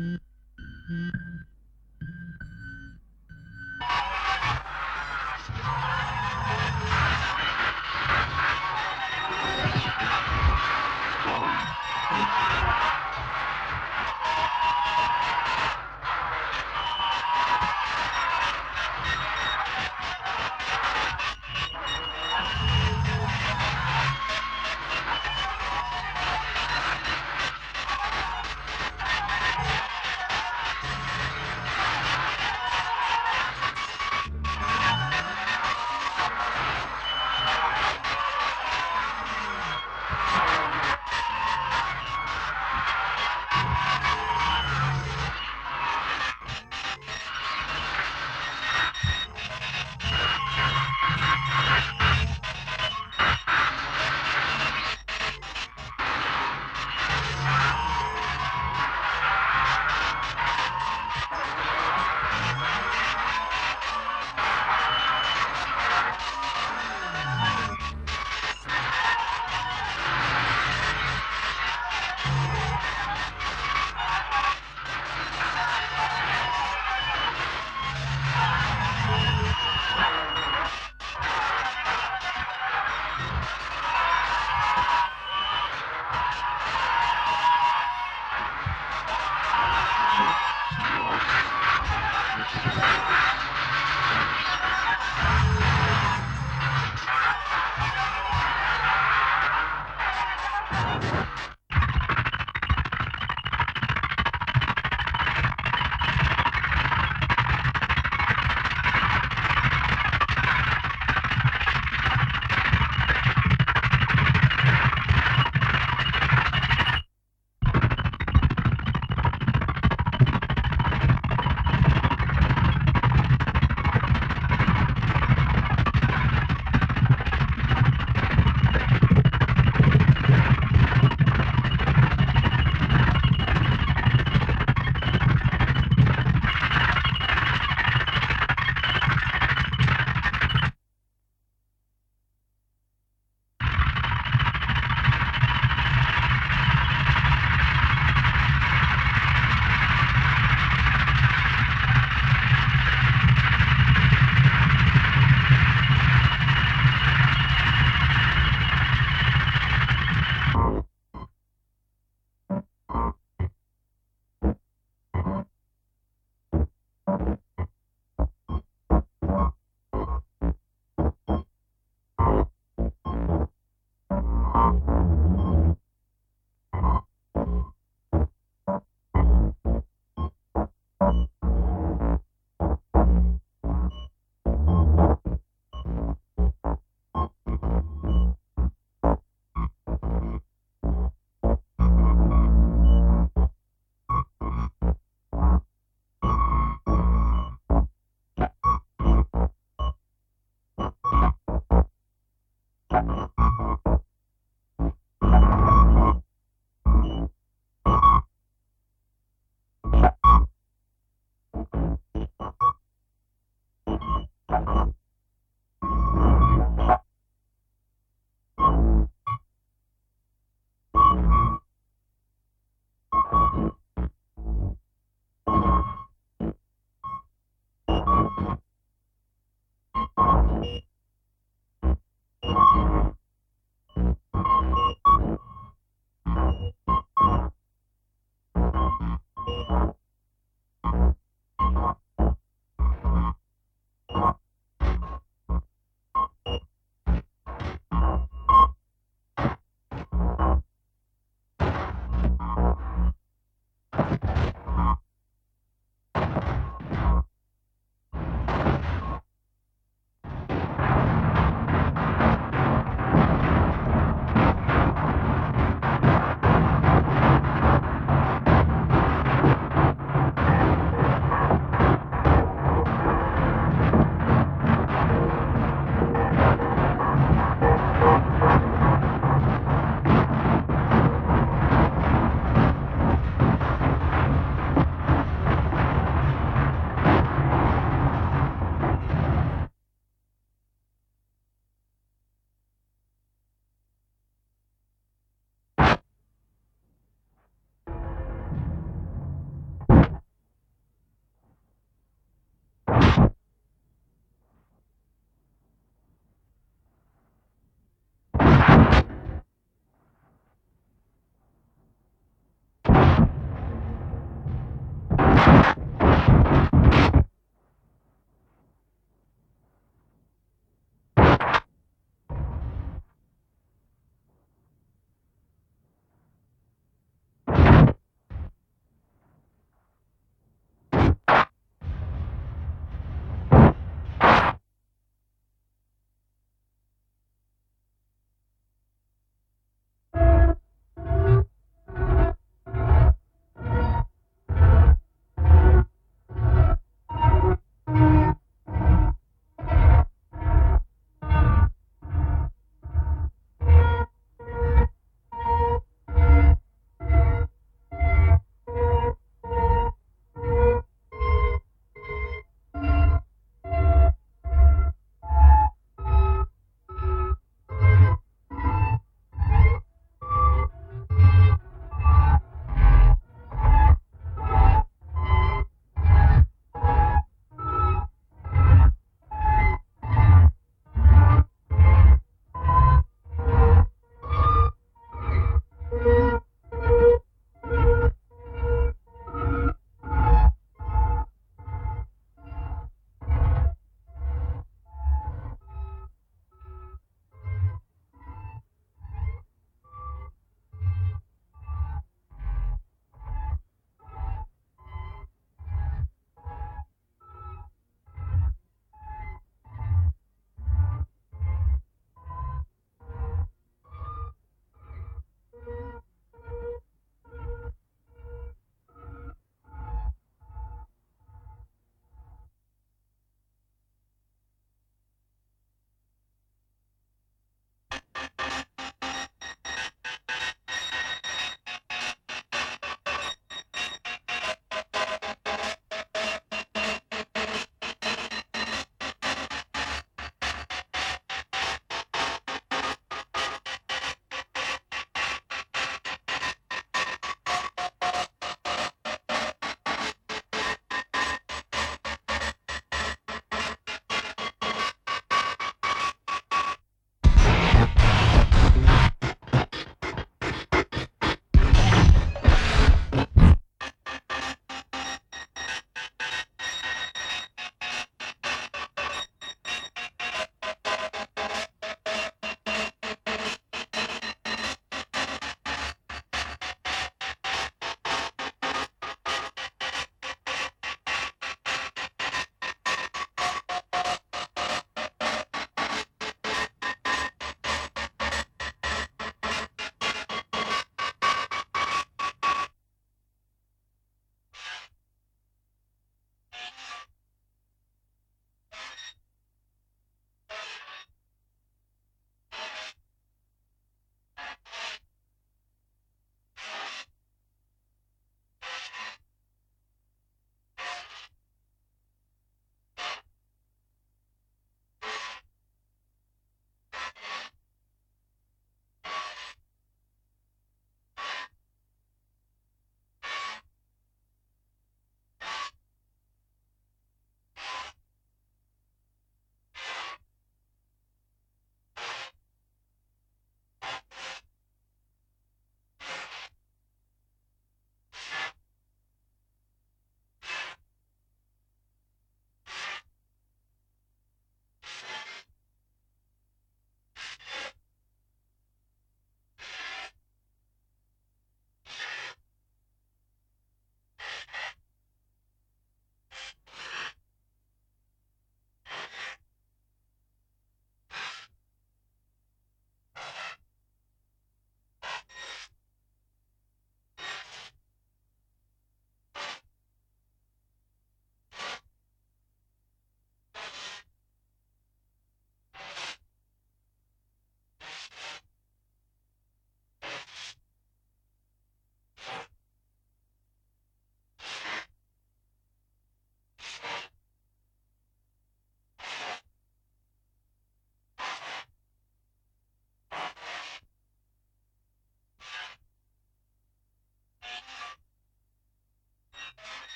Mm-hmm.